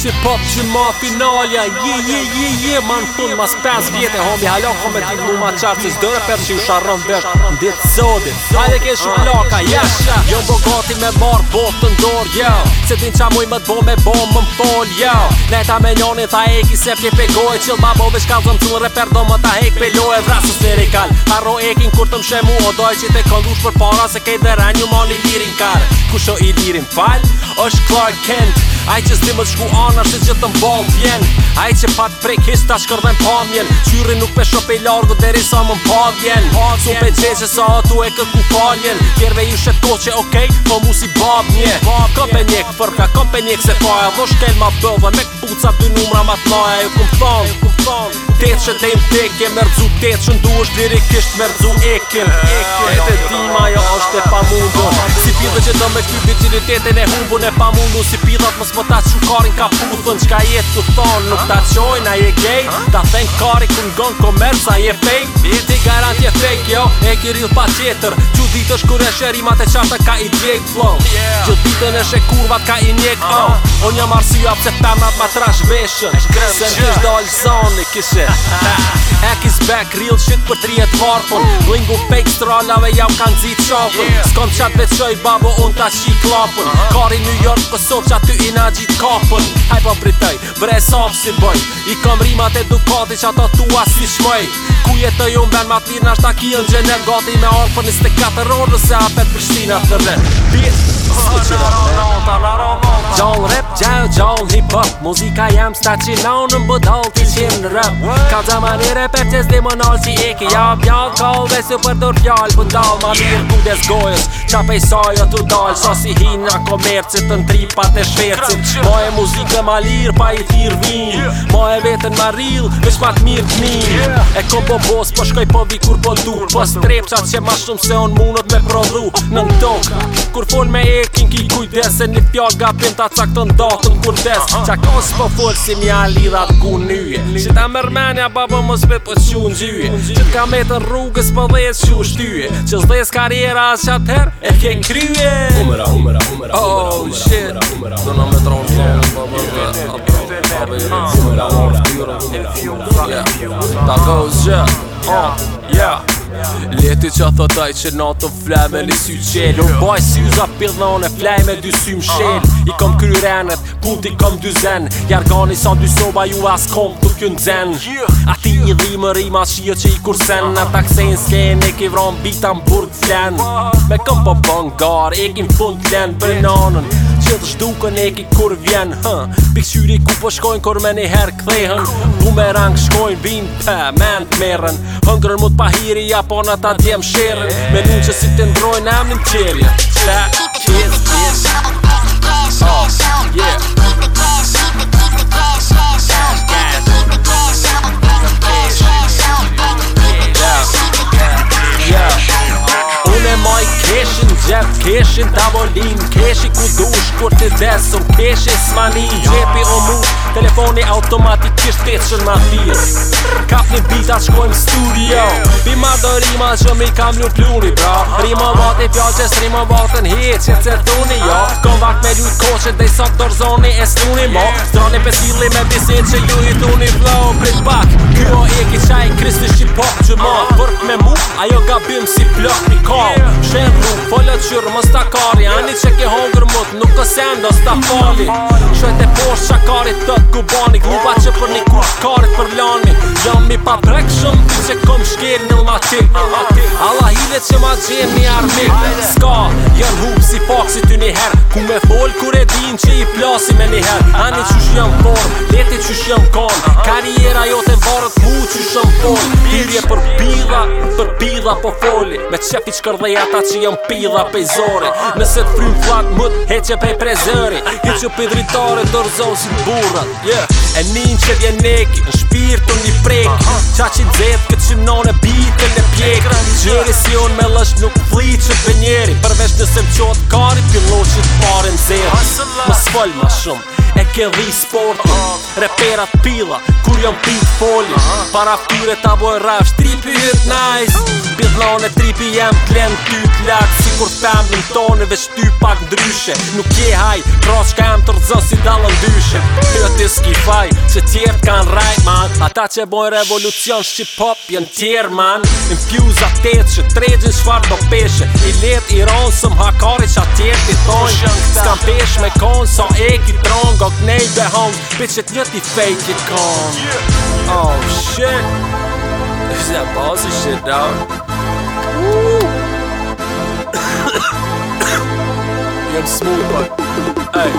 si pop që ma finalja Je, je, je, je, ma në fund Mas 5 vjetë e homi halon Kom e t'ilu ma qartë Si dërë për që ju sharon vërë Në ditë Hajde ke shumë laka, yeah. Jo më gati me marë botë të ndorë yeah. Se t'in qa muj më t'bo me bo më mpon yeah. Neta me njoni tha e ki se pje pe goj Qil ma bo vish ka zëmë cun reper Do më ta hek pe lo e vrasu së njeri kal e kin kur të m'shemu shemu O doj që te këndush për para Se kej dhe ranju ma një lirin kare Kusho i lirin fal Aj që zdi më shku a Kan ashtë që të mbalë vjen Aj që pat prek his ta shkërdhen pamjen Qyri nuk pe shope i largu deri sa më mpa vjen Su pe gje që sa atu e kët ku paljen Kjerve ju shet to që okej, okay, po mu si bab nje Ka pe njek, përka ka pe njek se faja Dho shkel ma bëll me këpucat dy numra ma të Ju ku më thonë shkon te që tejmë teke mërëzu tetë që ndu është liri kështë ekin E të tima jo është e pamundu Si pidhë që të me këtë virgilitetin e humbu në pamundu Si pidhë atë më smëta që karin ka putën Qka jetë të thonë nuk ta qojnë a je gej Ta thenë kari ku ngonë komerës a je fej Ti garantje fejk jo e kiril pa qeter Që ditë është kur e shërimat e qartë ka i djejt flon Që ditë në shë kurvat ka i njek on oh. uh-huh. On jam arsio apse ta mat matrash veshën në kishe Ek is back, real shit për tri e të varpun Blingu fake stralave jam kanë zi të shafun Skon qatë veqoj babo unë ta shi klapën uh-huh. Kari New York, Kosovë qatë ty i na gjitë kapën Haj pa pritaj, vre e sabë si boj I kom rimat edukati që ato tua si shmoj Ku jetë unë jumë ben ma tirë nash ta kilë në gjenë Gati me orë për 24 të katër orë Dëse apet për shtina të rrën Bitë, së që në Gjall rap, gjall, gjall hip hop Muzika jam sta që në bë dal t'i qim në rap Ka të mani rap e pëtës limonol si eki Ja Bjall kall dhe si për dur fjall Bë dal ma mirë ku des gojës Qa pej sajo t'u dal Sa si hin nga komercit të ndripat e shvercit Ma e muzika ma lirë pa i thirë vinë Ma e vetën ma rilë vish pak mirë t'ni E ko po bos po shkoj po vi kur po du Po strep qatë që ma shumë se on munët me prodhu Në në tokë Kur fun me e ki kujtë një ta cakton datën kur des Qa ka është po folë si mja lidat të gunë Që ta mërmenja babë më shpet po shqu në gjyë Që ka me të rrugës po dhe e shqu shtyë Që zdes karjera as që atëher e ke krye Humera, humera, humera, humera, oh, humera, humera, humera, humera, humera, humera, humera, humera, humera, humera, humera, humera, humera, humera, Uh, if you Leti që thotaj që nato flajme një sy qel Unë baj si uza pilone, flajme dy sy mshel I kom kry renet, i kom dy zen Jargani sa dy soba ju as kom në kjën A Ati një dhimë rima shia që i kursen Në taksejn s'ken e ki vron bita më burg flen Me kom po bëngar, e kim fund t'len për nanën tjetë shduke e eki kur vjen hën Pik syri ku po shkojnë kur me një herë këthehën Bu me rang shkojnë vinë pë, men të merën Hën grën mut pahiri, ja po në ta djemë shërën eh. Me nuk që si të ndrojnë, em një më sëm peshe s'mani i gjepi o mu Telefoni automatikisht të qërë ma thirë Kap një bita shkojmë studio Bi ma do rima që mi kam një pluni, bra Rima vati fjall që s'rima vatën hit që të thuni jo Kom vak me ljujt koqe dhe i sot dorzoni e s'luni mo Zdrani pesili me biset që ju i thuni flow Prit pak, kjo e ki qaj kristi shqipok gjyma Vërk me mu, ajo gabim si plok një kall Shem rrug, folla qyrë, mës Ani që ke hongër mut, nuk o sen s'ta mali Shoj të posh shakarit të gubani Gluba që për një kush karit për lani Jam mi pa brek shum Ty që kom shkir një lati Allah hile që ma gjem një armi Ska, jën hu si pak si ty një her Ku me fol kur e din që i plasi me një her Ani qush jën form, leti qush jën kon Karriera jo të varët mu qush jën form Pirje për pila Për pila po foli Me qepi i qkër dhe jata që jam pila pejzore Nëse të frim flak mut heqe pej prezëri Kip që pëj dritare të rëzohë si të burrat yeah. E njën që vjen neki Në shpirë të një prek Qa që në zetë këtë që mënone e bitë e në pjek Gjeri si unë me lësht nuk fli që për njeri Përvesht nëse më qotë kari pilo që të pare në zerë Më sfolj ma shumë E ke dhi sportin Reperat pila Kur jam pit folin Para pire ta boj rafsht Tripi e shit nice Pjellon e 3 pm t'len ty t'lak Si kur fem në tonë e veç ty pak ndryshe Nuk je haj, pro qka em të rëzën si dalën dyshe Kjo t'i s'ki faj, që tjerë t'kan rajt man Ata që bojn revolucion shqip hop jen tjerë man Në atet tjetë që tregjnë shfar do peshe I let i ronë së m'hakari që atjerë t'i tonë S'kam pesh me konë, sa so e ki dronë Gok nej dhe hongë, bitch it i fejt i konë Oh shit Is that bossy shit, dog. Woo! Young smooth, but hey,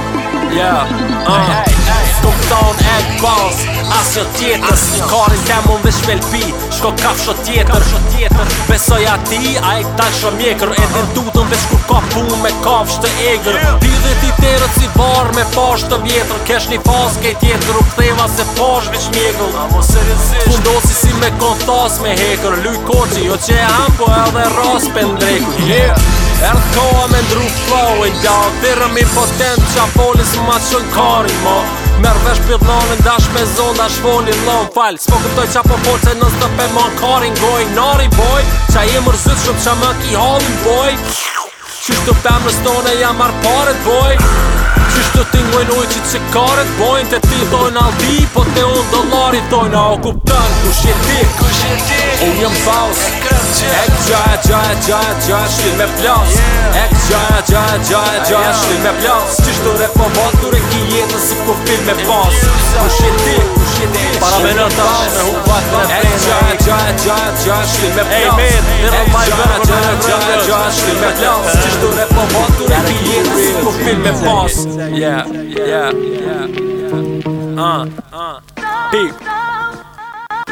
yeah, uh. Hey, hey, hey. Scooped on act balls. asjo tjetër Kari të mu në mund me lpi Shko kafsho tjetër Besoj ati, a e këtaj shumë mjekër Edhe në dudën shkur ka pun me kafsh të egrë Dhe ti tërë si varë me pash të vjetër Kesh një pas kej tjetër u ktheva se pash vesh mjekër Amo se rizisht si me kontas me hekër Luj koqi, jo që e ham po edhe ras pëndrekër yeah. Erdh koha me ndru flow e down potent impotent qa folis ma qën kari ma Merë vesh për nanë në dash me zonë Dash voni në falë S'po këmtoj qa po volë që nësë të për më karin goj Nari boj Qa i më shumë qa më ki halin boj Qysh të për në stone jam arë paret boj Qysh të ti ngojn ujqit që karet boj Të ti dojnë aldi Po të unë dolari dojnë A o kuptën kush jeti Kush jeti Unë jam faus E kërë qaj gjaja gjaja gjaja shtin me plas Ek gjaja gjaja gjaja gjaja shtin me plas Qisht të rep po bas dure ki jetë nësi ku fil me pas Ku shit ti, ku shit ti Para me në tash me hu pat me plas Ek gjaja gjaja gjaja gjaja shtin me plas Ek gjaja po bas dure ki jetë nësi ku fil me pas Yeah, yeah, yeah Uh, uh Peep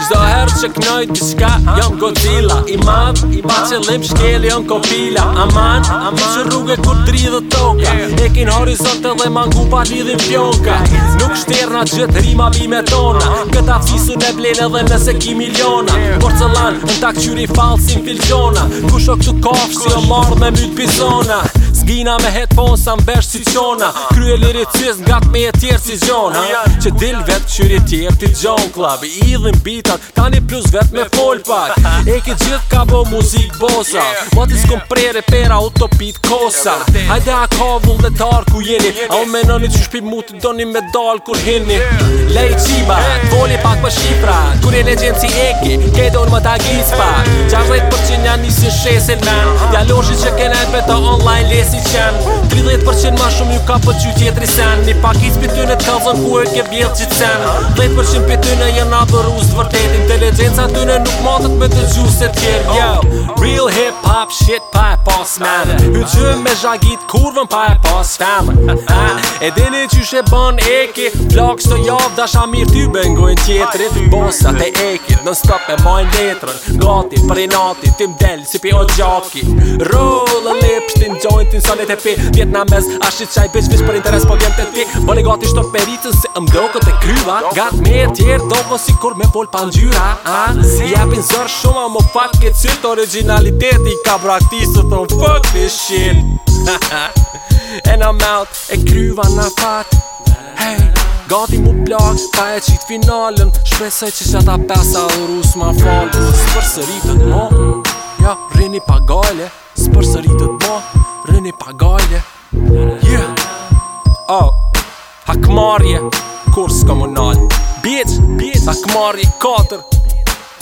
Gjdo herë që knoj t'i shka Jon Godzilla I mad I ba që lim shkeli jon kopila Aman Aman Që rrugë e kur dri dhe toka Ekin horizont dhe mangu pa lidhin pjonka Nuk shterna na gjithë rima mi me tona uh-huh. Këta fisu ne blene edhe nëse ki miliona Porcelan Në tak qyri falë si mfilqona Kusho këtu kofë si o marë me mytë pizona Gjina me headphones sa mbesh si qona uh-huh. Krye liricis nga të me e tjerë si gjona Që dil vetë qyri tjerë ti gjon klab I idhën bita Tani plus vet me fol pak E ki gjith ka bo muzik bosa Ma ti s'kom prere pera o topit kosa Hajde a ka dhe tar ku jeni A o menonit që shpi mu doni me dal kur hini Lej qiba foli pak për Shqipra Kur e legjen si eki, ke do në më ta gizpa Gjarrejt për qin janë nisin shesin men Djaloshi që ke nejt me të online lesi qen 30% ma shumë ju ka për qy sen Një pak izbi ty në të këvën ku e ke bjell që të 10% për ty në jenë a për të vërtet Inteligenca ty në nuk matët me të gjusë se tjerë Yo, real hip hop shit pa e pas men Hyqyën me zhagit kurvën pa e pas fem E dini që shë e eki Vlog ty bëngoj mojnë tjetrit Bosat e ekit, në stop e mojnë letrën Gati, për i nati, tim mdel, si pi o gjoki Rullë, lipshtin, jointin, solit e pi Vietnames, ashtit qaj, bitch, vish për interes, po vjen të ti Boli gati shto peritën, se mdokët e kryva Gat me e tjerë, doko si kur me pol pa ngjyra Jepin zër shumë, a më fat ke cytë Originaliteti ka braktisë, from fuck this shit And I'm out, e kryva na fat Hey Gati mu plak, ta e qit finalen Shpesaj që qëta pesa dhe rus ma falë Së rritët mo, ja, rrini pa gajle Së rritët mo, rrini pa gajle Yeah, oh, hakmarje, kur s'ka më nalë Bitch, bitch, hakmarje 4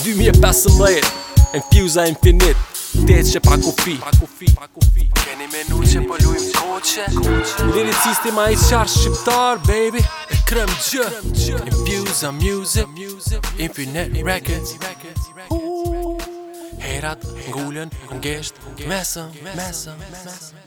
2015 Në fjuza infinit Tec që pa kufi Pa kufi, pa kufi Keni menu që pëllujmë po koqe Liricisti ma i qarë shqiptar, baby kremci Infuse our music Infinite records Herat ngullën Ngesht Mesëm Mesëm Mesëm